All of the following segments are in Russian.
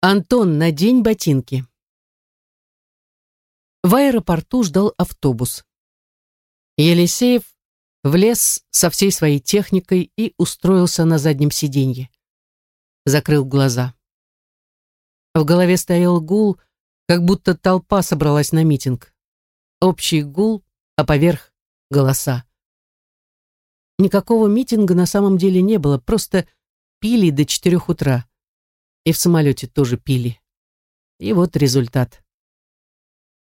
Антон, надень ботинки. В аэропорту ждал автобус. Елисеев влез со всей своей техникой и устроился на заднем сиденье. Закрыл глаза. В голове стоял гул, как будто толпа собралась на митинг. Общий гул, а поверх — голоса. Никакого митинга на самом деле не было, просто пили до четырех утра. И в самолете тоже пили. И вот результат.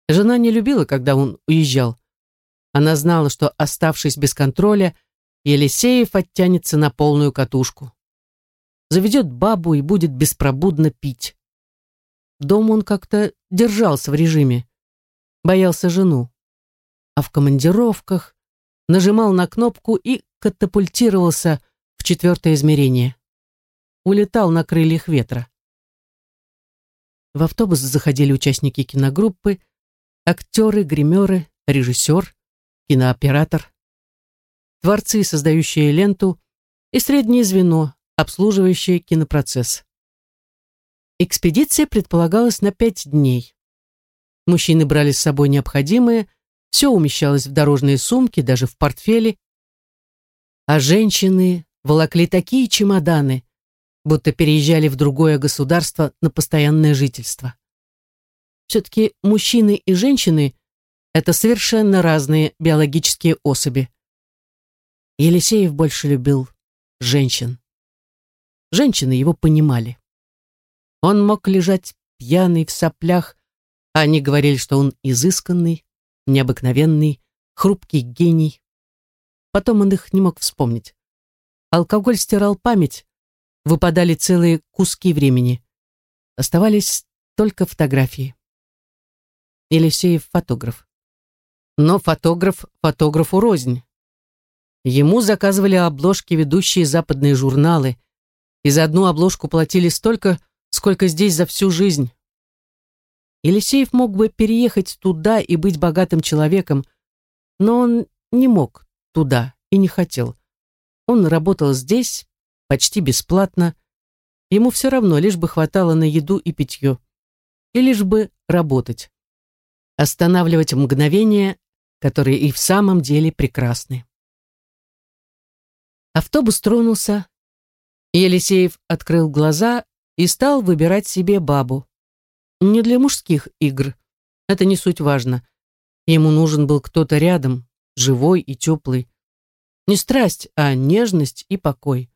Жена не любила, когда он уезжал. Она знала, что, оставшись без контроля, Елисеев оттянется на полную катушку. Заведет бабу и будет беспробудно пить. Дома он как-то держался в режиме. Боялся жену. А в командировках нажимал на кнопку и катапультировался в четвертое измерение. Улетал на крыльях ветра. В автобус заходили участники киногруппы, актеры, гримеры, режиссер, кинооператор, творцы, создающие ленту, и среднее звено, обслуживающее кинопроцесс. Экспедиция предполагалась на пять дней. Мужчины брали с собой необходимое, все умещалось в дорожные сумки, даже в портфеле, а женщины волокли такие чемоданы, будто переезжали в другое государство на постоянное жительство. Все-таки мужчины и женщины – это совершенно разные биологические особи. Елисеев больше любил женщин. Женщины его понимали. Он мог лежать пьяный в соплях, а они говорили, что он изысканный, необыкновенный, хрупкий гений. Потом он их не мог вспомнить. Алкоголь стирал память, выпадали целые куски времени. Оставались только фотографии. Елисеев фотограф. Но фотограф фотографу рознь. Ему заказывали обложки ведущие западные журналы, и за одну обложку платили столько, сколько здесь за всю жизнь. Елисеев мог бы переехать туда и быть богатым человеком, но он не мог туда и не хотел. Он работал здесь, почти бесплатно. Ему все равно, лишь бы хватало на еду и питье. И лишь бы работать. Останавливать мгновения, которые и в самом деле прекрасны. Автобус тронулся. Елисеев открыл глаза и стал выбирать себе бабу. Не для мужских игр. Это не суть важно. Ему нужен был кто-то рядом, живой и теплый. Не страсть, а нежность и покой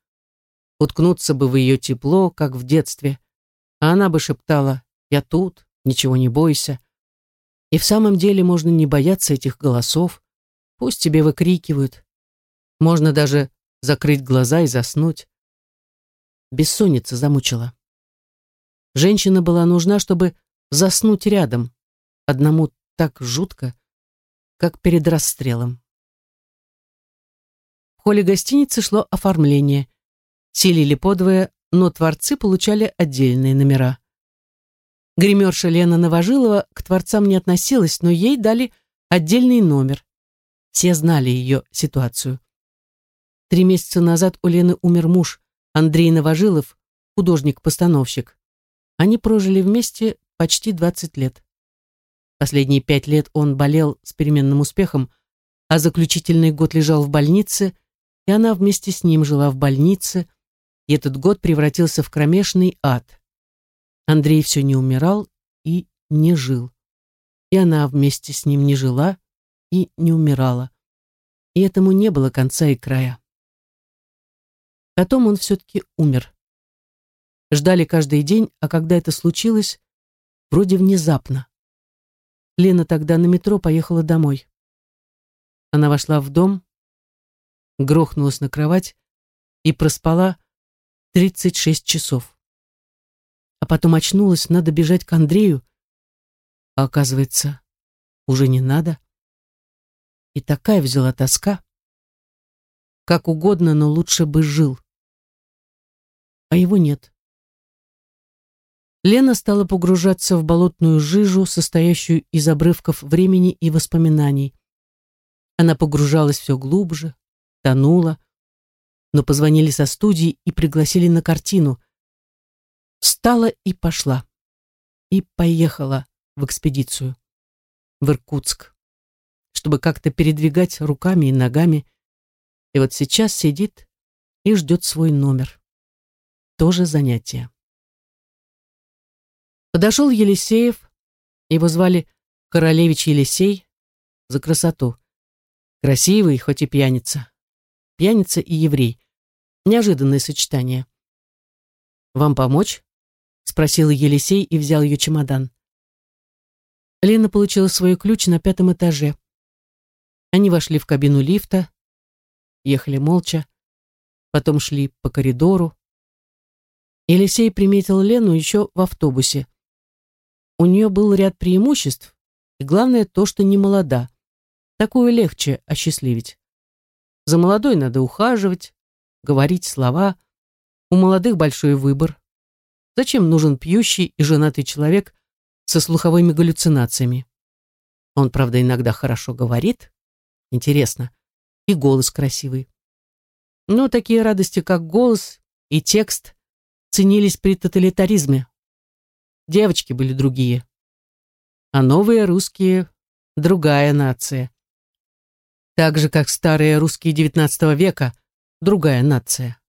уткнуться бы в ее тепло, как в детстве. А она бы шептала «Я тут, ничего не бойся». И в самом деле можно не бояться этих голосов, пусть тебе выкрикивают. Можно даже закрыть глаза и заснуть. Бессонница замучила. Женщина была нужна, чтобы заснуть рядом, одному так жутко, как перед расстрелом. В холле гостиницы шло оформление селили подвое, но творцы получали отдельные номера. Гримерша Лена Новожилова к творцам не относилась, но ей дали отдельный номер. Все знали ее ситуацию. Три месяца назад у Лены умер муж, Андрей Новожилов, художник-постановщик. Они прожили вместе почти 20 лет. Последние пять лет он болел с переменным успехом, а заключительный год лежал в больнице, и она вместе с ним жила в больнице, и этот год превратился в кромешный ад. Андрей все не умирал и не жил. И она вместе с ним не жила и не умирала. И этому не было конца и края. Потом он все-таки умер. Ждали каждый день, а когда это случилось, вроде внезапно. Лена тогда на метро поехала домой. Она вошла в дом, грохнулась на кровать и проспала 36 часов. А потом очнулась, надо бежать к Андрею. А оказывается, уже не надо. И такая взяла тоска. Как угодно, но лучше бы жил. А его нет. Лена стала погружаться в болотную жижу, состоящую из обрывков времени и воспоминаний. Она погружалась все глубже, тонула, но позвонили со студии и пригласили на картину. Встала и пошла. и поехала в экспедицию, в Иркутск, чтобы как-то передвигать руками и ногами. И вот сейчас сидит и ждет свой номер. Тоже занятие. Подошел Елисеев, его звали Королевич Елисей, за красоту. Красивый, хоть и пьяница. Пьяница и еврей. Неожиданное сочетание. «Вам помочь?» — спросил Елисей и взял ее чемодан. Лена получила свой ключ на пятом этаже. Они вошли в кабину лифта, ехали молча, потом шли по коридору. Елисей приметил Лену еще в автобусе. У нее был ряд преимуществ, и главное то, что не молода. Такую легче осчастливить. За молодой надо ухаживать, говорить слова. У молодых большой выбор. Зачем нужен пьющий и женатый человек со слуховыми галлюцинациями? Он, правда, иногда хорошо говорит. Интересно. И голос красивый. Но такие радости, как голос и текст, ценились при тоталитаризме. Девочки были другие. А новые русские — другая нация. Так же, как старые русские XIX века — другая нация.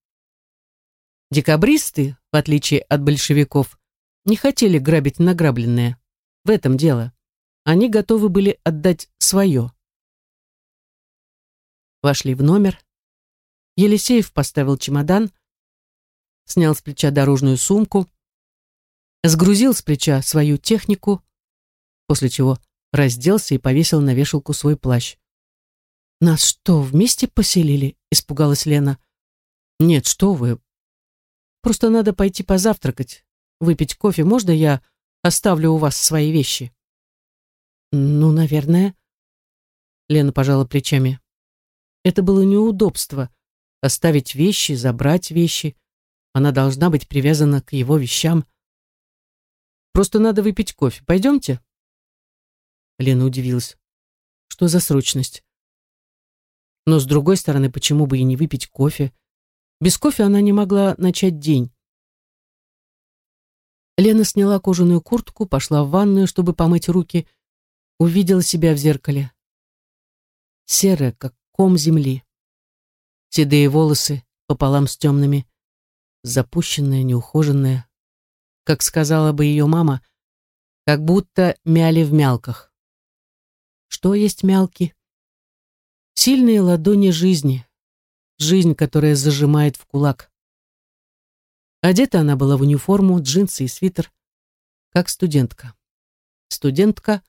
Декабристы, в отличие от большевиков, не хотели грабить награбленное. В этом дело. Они готовы были отдать свое. Вошли в номер. Елисеев поставил чемодан, снял с плеча дорожную сумку, сгрузил с плеча свою технику, после чего разделся и повесил на вешалку свой плащ. «Нас что, вместе поселили?» — испугалась Лена. «Нет, что вы. Просто надо пойти позавтракать, выпить кофе. Можно я оставлю у вас свои вещи?» «Ну, наверное». Лена пожала плечами. Это было неудобство оставить вещи, забрать вещи. Она должна быть привязана к его вещам. Просто надо выпить кофе. Пойдемте?» Лена удивилась. «Что за срочность?» Но, с другой стороны, почему бы и не выпить кофе? Без кофе она не могла начать день. Лена сняла кожаную куртку, пошла в ванную, чтобы помыть руки, увидела себя в зеркале. Серая, как ком земли седые волосы пополам с темными, запущенная, неухоженная, как сказала бы ее мама, как будто мяли в мялках. Что есть мялки? Сильные ладони жизни, жизнь, которая зажимает в кулак. Одета она была в униформу, джинсы и свитер, как студентка. Студентка,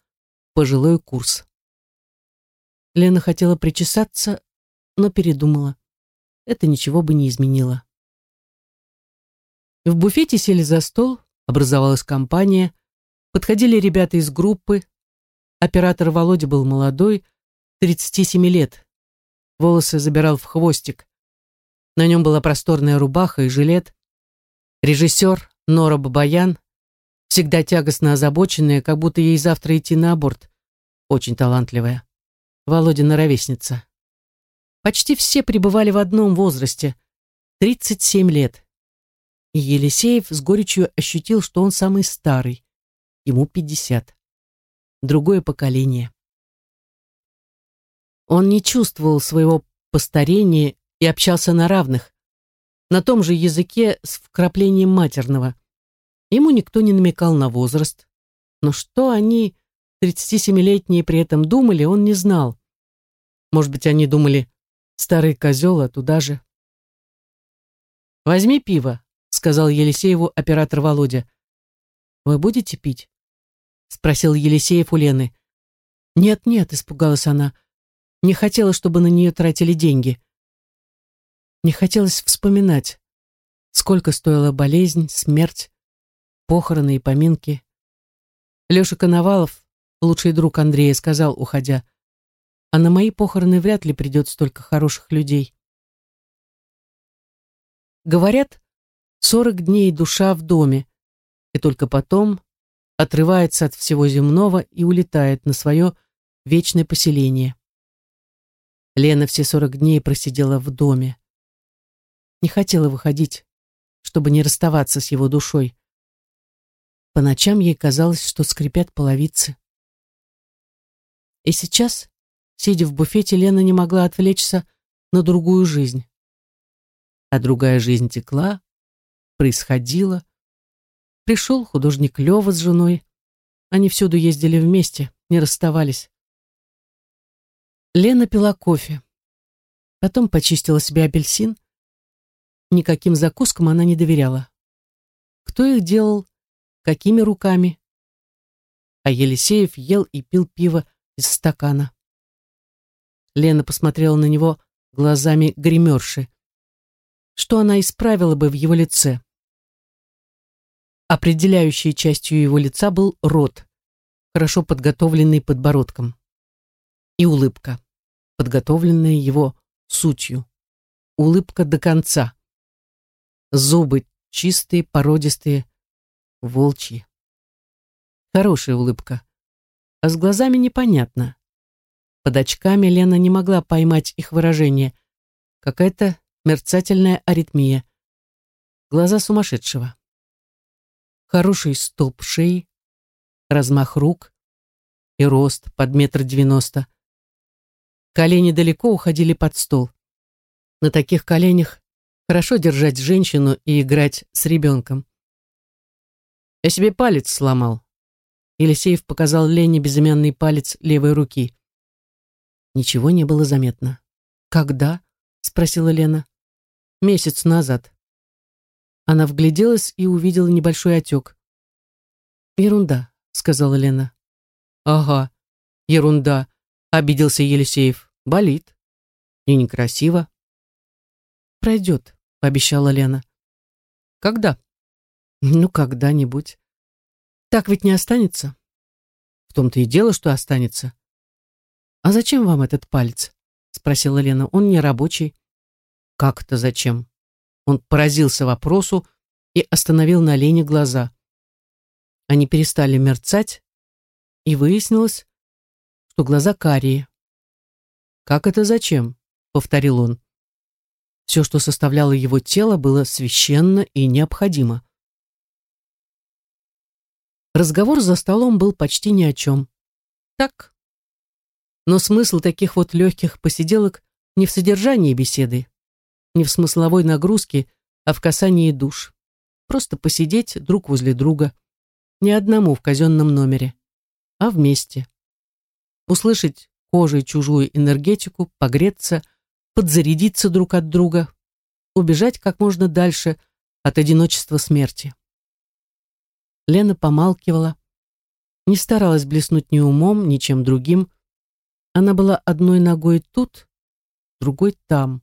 пожилой курс. Лена хотела причесаться, но передумала это ничего бы не изменило. В буфете сели за стол, образовалась компания, подходили ребята из группы. Оператор Володя был молодой, 37 лет. Волосы забирал в хвостик. На нем была просторная рубаха и жилет. Режиссер Нора Бабаян, всегда тягостно озабоченная, как будто ей завтра идти на аборт. Очень талантливая. Володина ровесница. Почти все пребывали в одном возрасте — 37 лет. И Елисеев с горечью ощутил, что он самый старый. Ему 50. Другое поколение. Он не чувствовал своего постарения и общался на равных, на том же языке с вкраплением матерного. Ему никто не намекал на возраст. Но что они, 37-летние, при этом думали, он не знал. Может быть, они думали, Старый козел, а туда же. «Возьми пиво», — сказал Елисееву оператор Володя. «Вы будете пить?» — спросил Елисеев у Лены. «Нет-нет», — испугалась она. Не хотела, чтобы на нее тратили деньги. Не хотелось вспоминать, сколько стоила болезнь, смерть, похороны и поминки. Леша Коновалов, лучший друг Андрея, сказал, уходя, а на мои похороны вряд ли придет столько хороших людей. Говорят, сорок дней душа в доме, и только потом отрывается от всего земного и улетает на свое вечное поселение. Лена все сорок дней просидела в доме. Не хотела выходить, чтобы не расставаться с его душой. По ночам ей казалось, что скрипят половицы. И сейчас, сидя в буфете, Лена не могла отвлечься на другую жизнь. А другая жизнь текла, происходила. Пришел художник Лева с женой. Они всюду ездили вместе, не расставались. Лена пила кофе. Потом почистила себе апельсин. Никаким закускам она не доверяла. Кто их делал? Какими руками? А Елисеев ел и пил пиво из стакана. Лена посмотрела на него глазами гримерши. Что она исправила бы в его лице? Определяющей частью его лица был рот, хорошо подготовленный подбородком. И улыбка, подготовленная его сутью. Улыбка до конца. Зубы чистые, породистые, волчьи. Хорошая улыбка. А с глазами непонятно. Под очками Лена не могла поймать их выражение. Какая-то мерцательная аритмия. Глаза сумасшедшего. Хороший столб шеи, размах рук и рост под метр девяносто. Колени далеко уходили под стол. На таких коленях хорошо держать женщину и играть с ребенком. Я себе палец сломал. Елисеев показал Лене безымянный палец левой руки. Ничего не было заметно. «Когда?» — спросила Лена. «Месяц назад». Она вгляделась и увидела небольшой отек. «Ерунда», — сказала Лена. «Ага, ерунда», — обиделся Елисеев. «Болит. И некрасиво». «Пройдет», — пообещала Лена. «Когда?» «Ну, когда-нибудь. Так ведь не останется?» «В том-то и дело, что останется». «А зачем вам этот палец?» — спросила Лена. «Он не рабочий». «Как это зачем?» Он поразился вопросу и остановил на Лене глаза. Они перестали мерцать, и выяснилось, что глаза карие. «Как это зачем?» — повторил он. Все, что составляло его тело, было священно и необходимо. Разговор за столом был почти ни о чем. Так. Но смысл таких вот легких посиделок не в содержании беседы, не в смысловой нагрузке, а в касании душ. Просто посидеть друг возле друга, не одному в казенном номере, а вместе. Услышать кожей чужую энергетику, погреться, подзарядиться друг от друга, убежать как можно дальше от одиночества смерти. Лена помалкивала, не старалась блеснуть ни умом, ни чем другим. Она была одной ногой тут, другой там.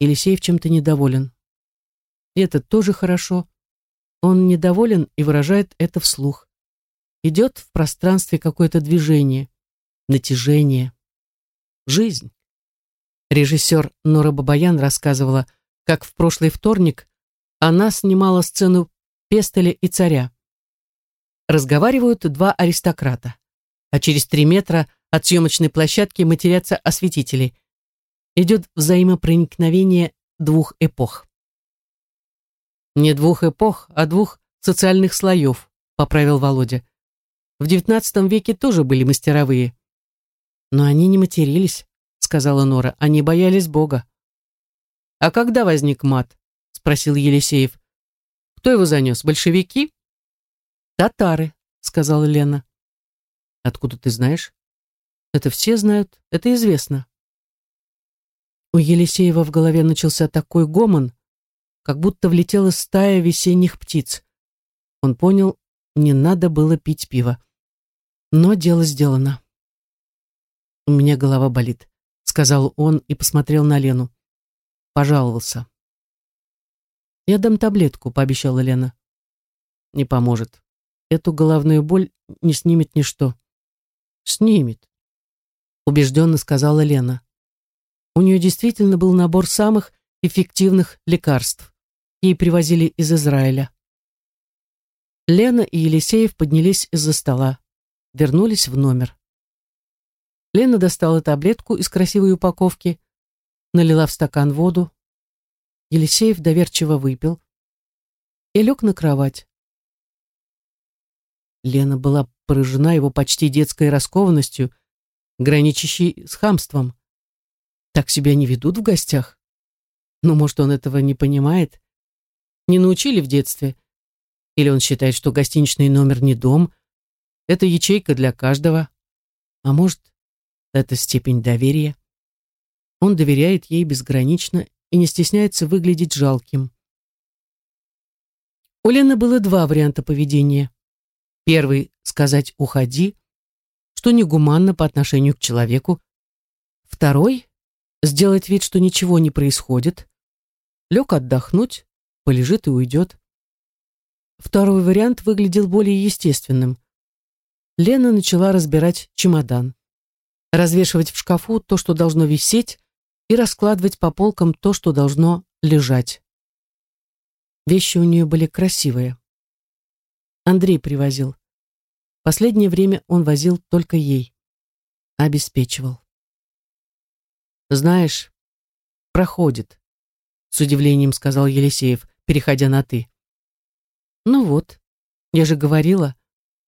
Елисеев чем-то недоволен. И это тоже хорошо. Он недоволен и выражает это вслух. Идет в пространстве какое-то движение, натяжение. Жизнь. Режиссер Нора Бабаян рассказывала, как в прошлый вторник она снимала сцену Пестеля и царя. Разговаривают два аристократа, а через три метра от съемочной площадки матерятся осветители. Идет взаимопроникновение двух эпох. «Не двух эпох, а двух социальных слоев», — поправил Володя. «В девятнадцатом веке тоже были мастеровые». «Но они не матерились», — сказала Нора, — «они боялись Бога». «А когда возник мат?» — спросил Елисеев. Кто его занес? Большевики? Татары, сказала Лена. Откуда ты знаешь? Это все знают, это известно. У Елисеева в голове начался такой гомон, как будто влетела стая весенних птиц. Он понял, не надо было пить пиво. Но дело сделано. «У меня голова болит», — сказал он и посмотрел на Лену. Пожаловался. «Я дам таблетку», — пообещала Лена. «Не поможет. Эту головную боль не снимет ничто». «Снимет», — убежденно сказала Лена. У нее действительно был набор самых эффективных лекарств. Ей привозили из Израиля. Лена и Елисеев поднялись из-за стола, вернулись в номер. Лена достала таблетку из красивой упаковки, налила в стакан воду, Елисеев доверчиво выпил и лег на кровать, Лена была поражена его почти детской раскованностью, граничащей с хамством. Так себя не ведут в гостях. Но, может, он этого не понимает? Не научили в детстве? Или он считает, что гостиничный номер не дом, это ячейка для каждого? А может, это степень доверия? Он доверяет ей безгранично и не стесняется выглядеть жалким. У Лены было два варианта поведения. Первый — сказать «уходи», что негуманно по отношению к человеку. Второй — сделать вид, что ничего не происходит, лег отдохнуть, полежит и уйдет. Второй вариант выглядел более естественным. Лена начала разбирать чемодан, развешивать в шкафу то, что должно висеть, и раскладывать по полкам то, что должно лежать. Вещи у нее были красивые. Андрей привозил. Последнее время он возил только ей. Обеспечивал. «Знаешь, проходит», — с удивлением сказал Елисеев, переходя на «ты». «Ну вот, я же говорила», —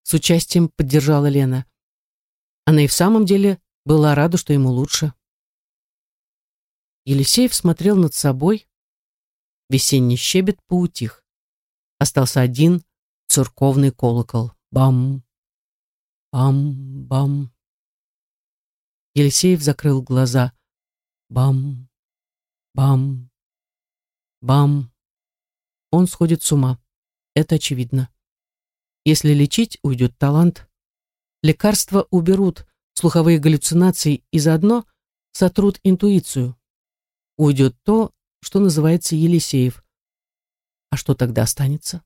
с участием поддержала Лена. Она и в самом деле была рада, что ему лучше. Елисеев смотрел над собой. Весенний щебет поутих. Остался один церковный колокол. Бам! Бам! Бам! Елисеев закрыл глаза. Бам! Бам! Бам! Он сходит с ума. Это очевидно. Если лечить, уйдет талант. Лекарства уберут слуховые галлюцинации и заодно сотрут интуицию уйдет то, что называется Елисеев. А что тогда останется?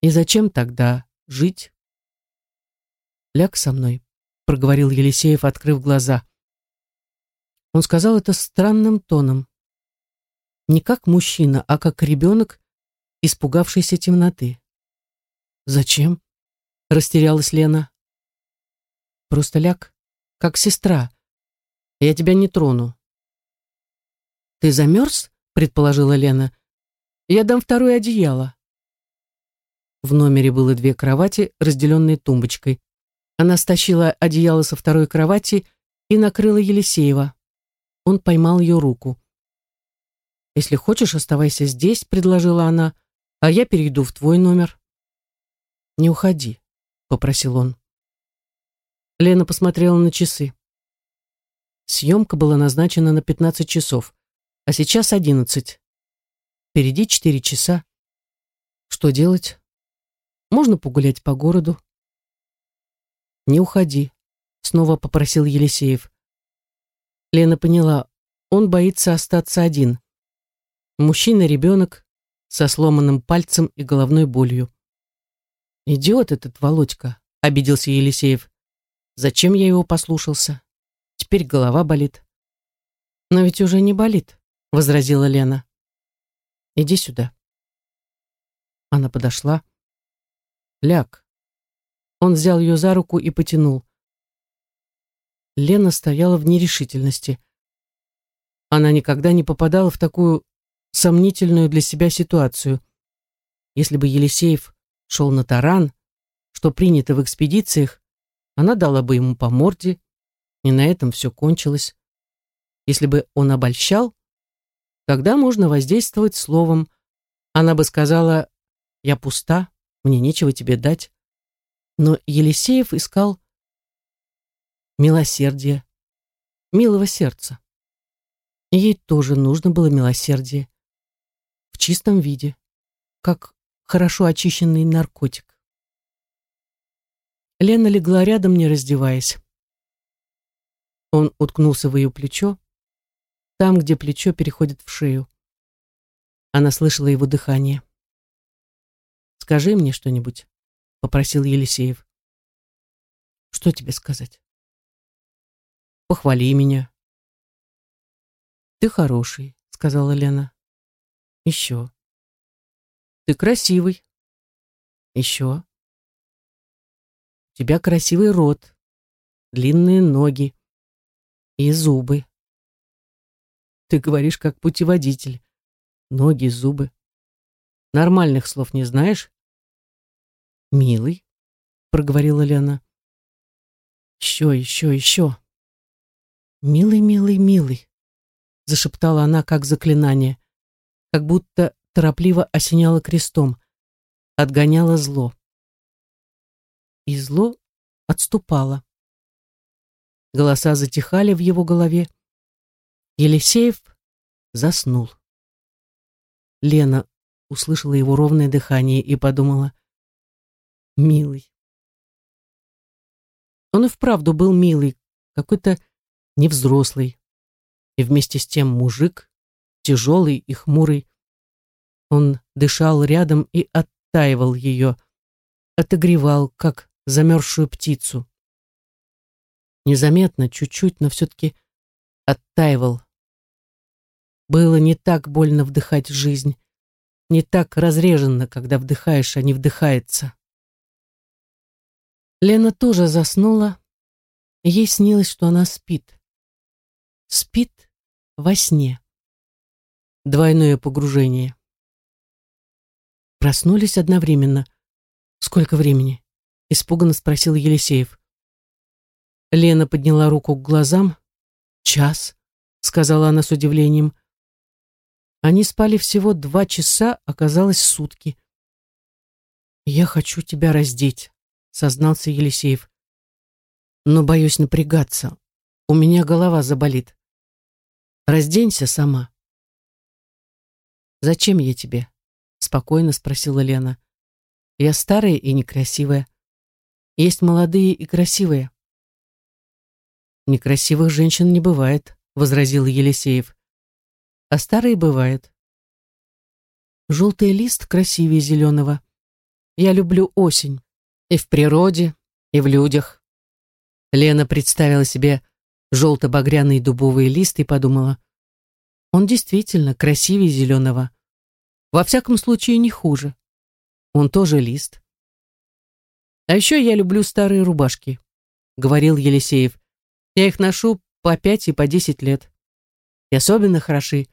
И зачем тогда жить? «Ляг со мной», — проговорил Елисеев, открыв глаза. Он сказал это странным тоном. Не как мужчина, а как ребенок, испугавшийся темноты. «Зачем?» — растерялась Лена. «Просто ляг, как сестра. Я тебя не трону. «Ты замерз?» — предположила Лена. «Я дам второе одеяло». В номере было две кровати, разделенные тумбочкой. Она стащила одеяло со второй кровати и накрыла Елисеева. Он поймал ее руку. «Если хочешь, оставайся здесь», — предложила она, «а я перейду в твой номер». «Не уходи», — попросил он. Лена посмотрела на часы. Съемка была назначена на 15 часов а сейчас одиннадцать. Впереди четыре часа. Что делать? Можно погулять по городу. Не уходи, снова попросил Елисеев. Лена поняла, он боится остаться один. Мужчина-ребенок со сломанным пальцем и головной болью. «Идиот этот Володька», — обиделся Елисеев. «Зачем я его послушался? Теперь голова болит». «Но ведь уже не болит», — возразила Лена. «Иди сюда». Она подошла. «Ляг». Он взял ее за руку и потянул. Лена стояла в нерешительности. Она никогда не попадала в такую сомнительную для себя ситуацию. Если бы Елисеев шел на таран, что принято в экспедициях, она дала бы ему по морде, и на этом все кончилось. Если бы он обольщал, Тогда можно воздействовать словом. Она бы сказала «Я пуста, мне нечего тебе дать». Но Елисеев искал милосердия, милого сердца. ей тоже нужно было милосердие. В чистом виде, как хорошо очищенный наркотик. Лена легла рядом, не раздеваясь. Он уткнулся в ее плечо, там, где плечо переходит в шею. Она слышала его дыхание. «Скажи мне что-нибудь», — попросил Елисеев. «Что тебе сказать?» «Похвали меня». «Ты хороший», — сказала Лена. «Еще». «Ты красивый». «Еще». «У тебя красивый рот, длинные ноги и зубы». Ты говоришь как путеводитель. Ноги, зубы. Нормальных слов не знаешь? Милый. проговорила Лена. «Еще, еще, еще!» «Милый, милый, милый!» зашептала она как заклинание, как будто торопливо осеняла крестом, отгоняла зло. И зло отступало. Голоса затихали в его голове. Елисеев заснул. Лена услышала его ровное дыхание и подумала, «Милый». Он и вправду был милый, какой-то невзрослый, и вместе с тем мужик, тяжелый и хмурый. Он дышал рядом и оттаивал ее, отогревал, как замерзшую птицу. Незаметно, чуть-чуть, но все-таки оттаивал. Было не так больно вдыхать жизнь, не так разреженно, когда вдыхаешь, а не вдыхается. Лена тоже заснула, ей снилось, что она спит. Спит во сне. Двойное погружение. Проснулись одновременно. Сколько времени? Испуганно спросил Елисеев. Лена подняла руку к глазам. Час, сказала она с удивлением. Они спали всего два часа, оказалось сутки. «Я хочу тебя раздеть», — сознался Елисеев. «Но боюсь напрягаться. У меня голова заболит. Разденься сама». «Зачем я тебе?» — спокойно спросила Лена. «Я старая и некрасивая. Есть молодые и красивые». «Некрасивых женщин не бывает», — возразил Елисеев а старый бывает. Желтый лист красивее зеленого. Я люблю осень. И в природе, и в людях. Лена представила себе желто-багряный дубовый лист и подумала, он действительно красивее зеленого. Во всяком случае, не хуже. Он тоже лист. А еще я люблю старые рубашки, говорил Елисеев. Я их ношу по пять и по десять лет. И особенно хороши,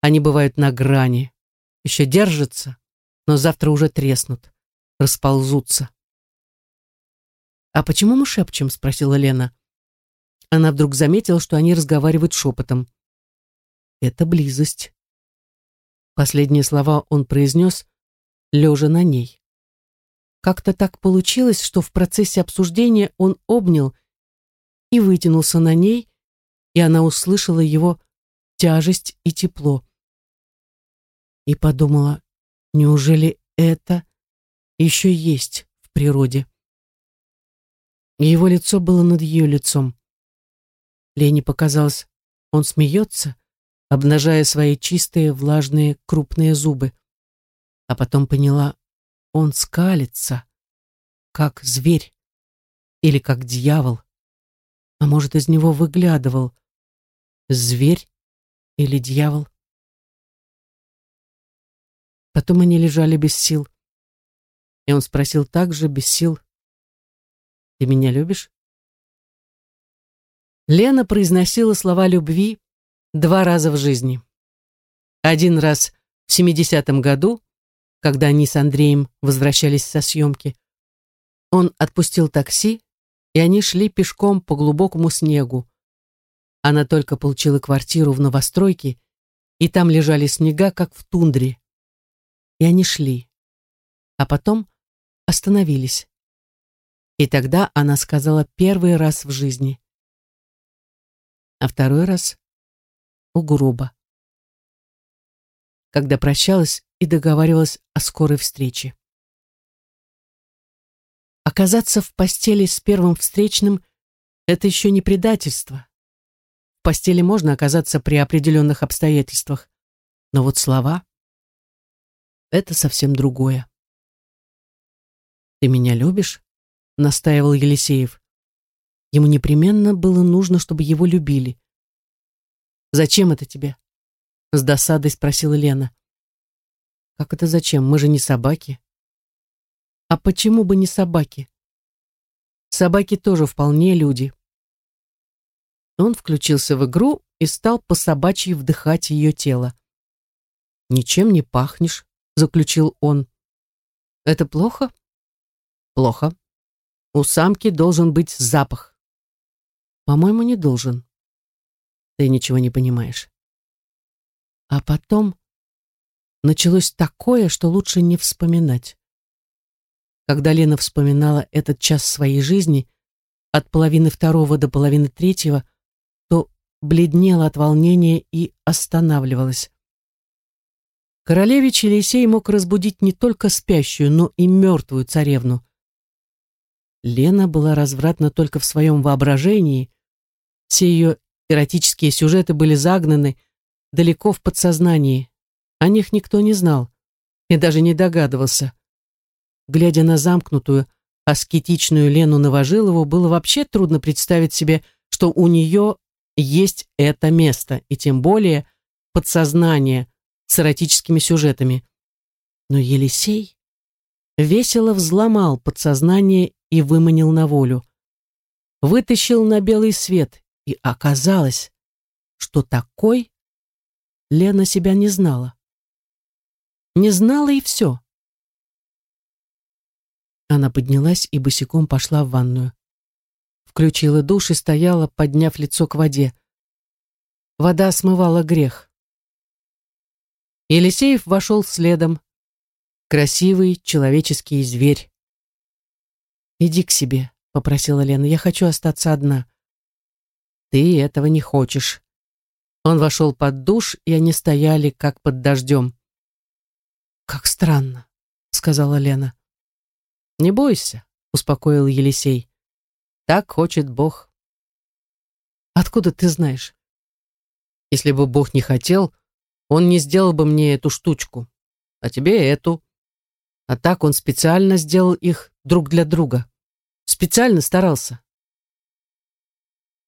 они бывают на грани. Еще держатся, но завтра уже треснут, расползутся. «А почему мы шепчем?» — спросила Лена. Она вдруг заметила, что они разговаривают шепотом. «Это близость». Последние слова он произнес, лежа на ней. Как-то так получилось, что в процессе обсуждения он обнял и вытянулся на ней, и она услышала его тяжесть и тепло и подумала, неужели это еще есть в природе? Его лицо было над ее лицом. Лене показалось, он смеется, обнажая свои чистые, влажные, крупные зубы. А потом поняла, он скалится, как зверь или как дьявол. А может, из него выглядывал зверь или дьявол? Потом они лежали без сил. И он спросил также без сил, «Ты меня любишь?» Лена произносила слова любви два раза в жизни. Один раз в 70-м году, когда они с Андреем возвращались со съемки. Он отпустил такси, и они шли пешком по глубокому снегу. Она только получила квартиру в новостройке, и там лежали снега, как в тундре и они шли. А потом остановились. И тогда она сказала первый раз в жизни. А второй раз у гроба. Когда прощалась и договаривалась о скорой встрече. Оказаться в постели с первым встречным — это еще не предательство. В постели можно оказаться при определенных обстоятельствах, но вот слова это совсем другое. «Ты меня любишь?» — настаивал Елисеев. Ему непременно было нужно, чтобы его любили. «Зачем это тебе?» — с досадой спросила Лена. «Как это зачем? Мы же не собаки». «А почему бы не собаки?» «Собаки тоже вполне люди». Он включился в игру и стал по собачьи вдыхать ее тело. «Ничем не пахнешь», заключил он. Это плохо? Плохо. У самки должен быть запах. По-моему, не должен. Ты ничего не понимаешь. А потом началось такое, что лучше не вспоминать. Когда Лена вспоминала этот час своей жизни, от половины второго до половины третьего, то бледнела от волнения и останавливалась. Королевич Елисей мог разбудить не только спящую, но и мертвую царевну. Лена была развратна только в своем воображении. Все ее эротические сюжеты были загнаны далеко в подсознании. О них никто не знал и даже не догадывался. Глядя на замкнутую, аскетичную Лену Новожилову, было вообще трудно представить себе, что у нее есть это место, и тем более подсознание, с эротическими сюжетами. Но Елисей весело взломал подсознание и выманил на волю. Вытащил на белый свет, и оказалось, что такой Лена себя не знала. Не знала и все. Она поднялась и босиком пошла в ванную. Включила душ и стояла, подняв лицо к воде. Вода смывала грех. Елисеев вошел следом. Красивый человеческий зверь. «Иди к себе», — попросила Лена. «Я хочу остаться одна». «Ты этого не хочешь». Он вошел под душ, и они стояли, как под дождем. «Как странно», — сказала Лена. «Не бойся», — успокоил Елисей. «Так хочет Бог». «Откуда ты знаешь?» «Если бы Бог не хотел, он не сделал бы мне эту штучку, а тебе эту. А так он специально сделал их друг для друга. Специально старался.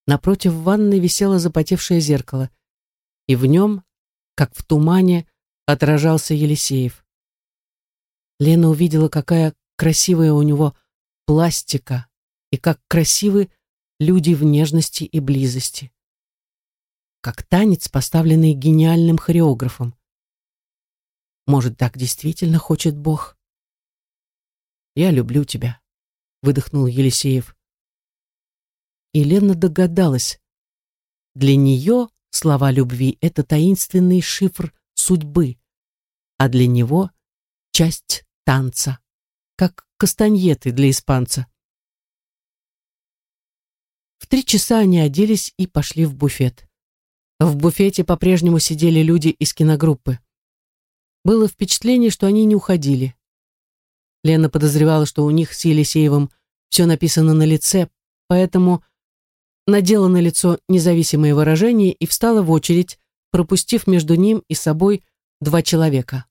Напротив ванны висело запотевшее зеркало, и в нем, как в тумане, отражался Елисеев. Лена увидела, какая красивая у него пластика и как красивы люди в нежности и близости как танец, поставленный гениальным хореографом. Может, так действительно хочет Бог? «Я люблю тебя», — выдохнул Елисеев. И Лена догадалась. Для нее слова любви — это таинственный шифр судьбы, а для него — часть танца, как кастаньеты для испанца. В три часа они оделись и пошли в буфет. В буфете по-прежнему сидели люди из киногруппы. Было впечатление, что они не уходили. Лена подозревала, что у них с Елисеевым все написано на лице, поэтому надела на лицо независимое выражение и встала в очередь, пропустив между ним и собой два человека.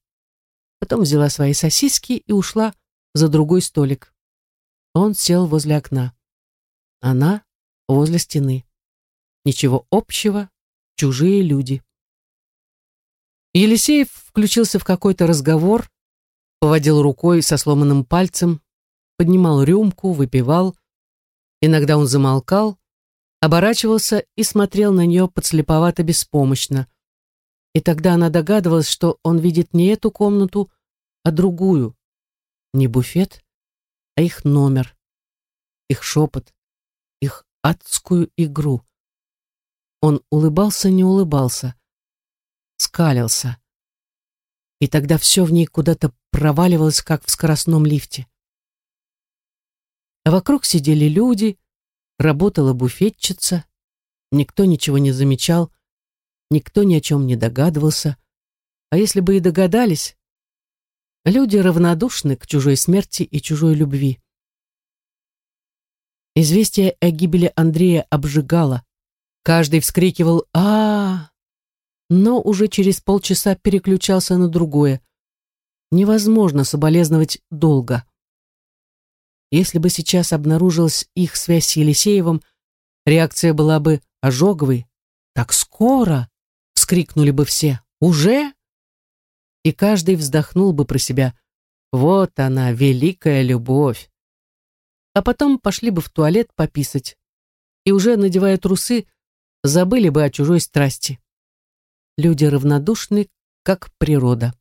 Потом взяла свои сосиски и ушла за другой столик. Он сел возле окна. Она возле стены. Ничего общего, чужие люди. Елисеев включился в какой-то разговор, поводил рукой со сломанным пальцем, поднимал рюмку, выпивал. Иногда он замолкал, оборачивался и смотрел на нее подслеповато беспомощно. И тогда она догадывалась, что он видит не эту комнату, а другую. Не буфет, а их номер, их шепот, их адскую игру. Он улыбался, не улыбался, скалился. И тогда все в ней куда-то проваливалось, как в скоростном лифте. А вокруг сидели люди, работала буфетчица, никто ничего не замечал, никто ни о чем не догадывался. А если бы и догадались, люди равнодушны к чужой смерти и чужой любви. Известие о гибели Андрея обжигало, Каждый вскрикивал а, но уже через полчаса переключался на другое. Невозможно соболезновать долго. Если бы сейчас обнаружилась их связь с Елисеевым, реакция была бы ожоговой. «Так скоро!» — вскрикнули бы все. «Уже?» И каждый вздохнул бы про себя. «Вот она, великая любовь!» А потом пошли бы в туалет пописать. И уже, надевая трусы, забыли бы о чужой страсти. Люди равнодушны, как природа.